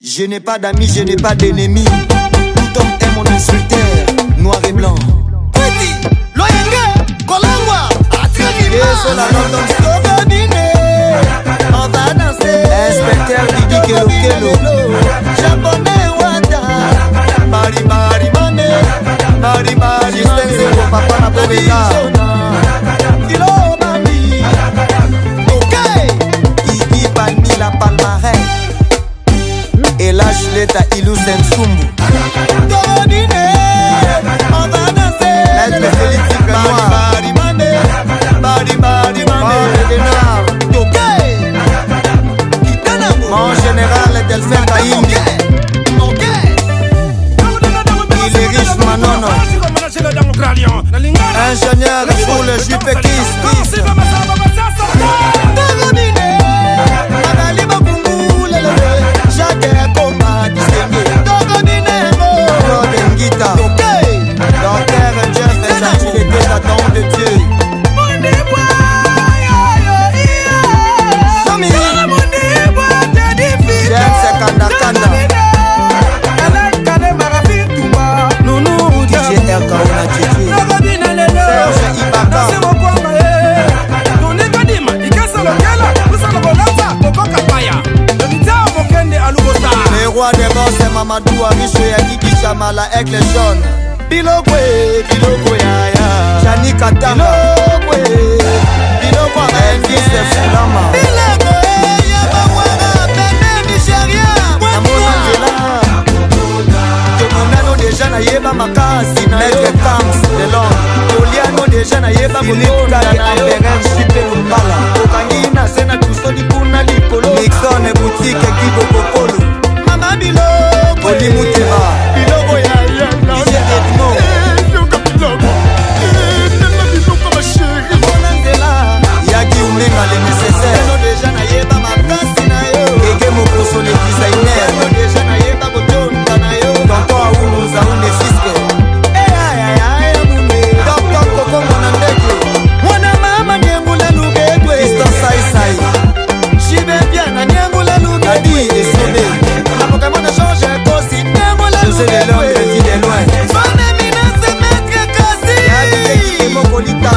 Je n'ai pas d'amis, je n'ai pas d'ennemis. Tout homme est mon insulteur, noir et blanc. Petit, Kolangwa, On va danser. Inspecteur que Violeta Iluse Nsumbu Tonine Antanase Maître Félix Benoît Bari Mané Bari Bari Mané Toké Kitanango Mon général Delphine Kaïngi Il est riche Manono Ingénieur Soule Jupé Kiss Kiss Tonine Mamadou Ariso Yagigi Samala avec les jeunes Bilokwe, Bilokwe Yaya Jani Katanga Bilokwe, Bilokwe Rendi Sefulama Bilokwe Yabawara Bene Nigeria Namona Ngela Tomonano deja na yeba makasi na yo Maître Kams de Londres Toliano deja na yeba kotonda na yo Philippe Kare Super Lumbala Okangi na se na tusodi kuna likolo Nixon boutique Kibo Kokolo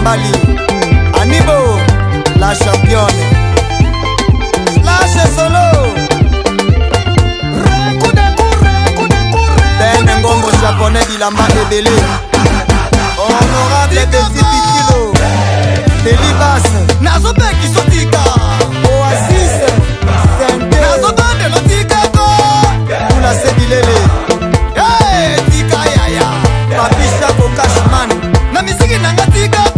mbali anibo la champione slashe solo tene ngombo japonais bilamba ebele honorable beti pikilo delibas nazobekisotika oasis sente nazobandelotikako kulase bilele papi shako cashman na misiki nanga tika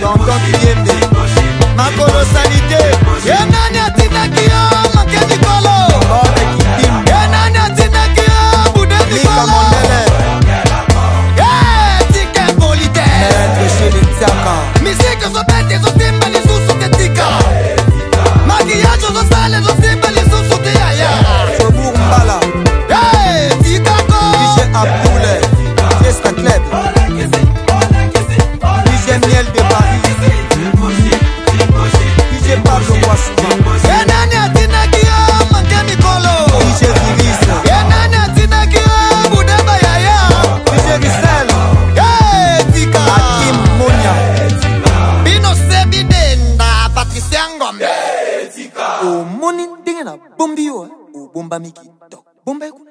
tongo kiyembe makolo salite ye nani atindaki yo make mikolo omoni ndenge na bombi yo obomba miki dok bomba ye kuna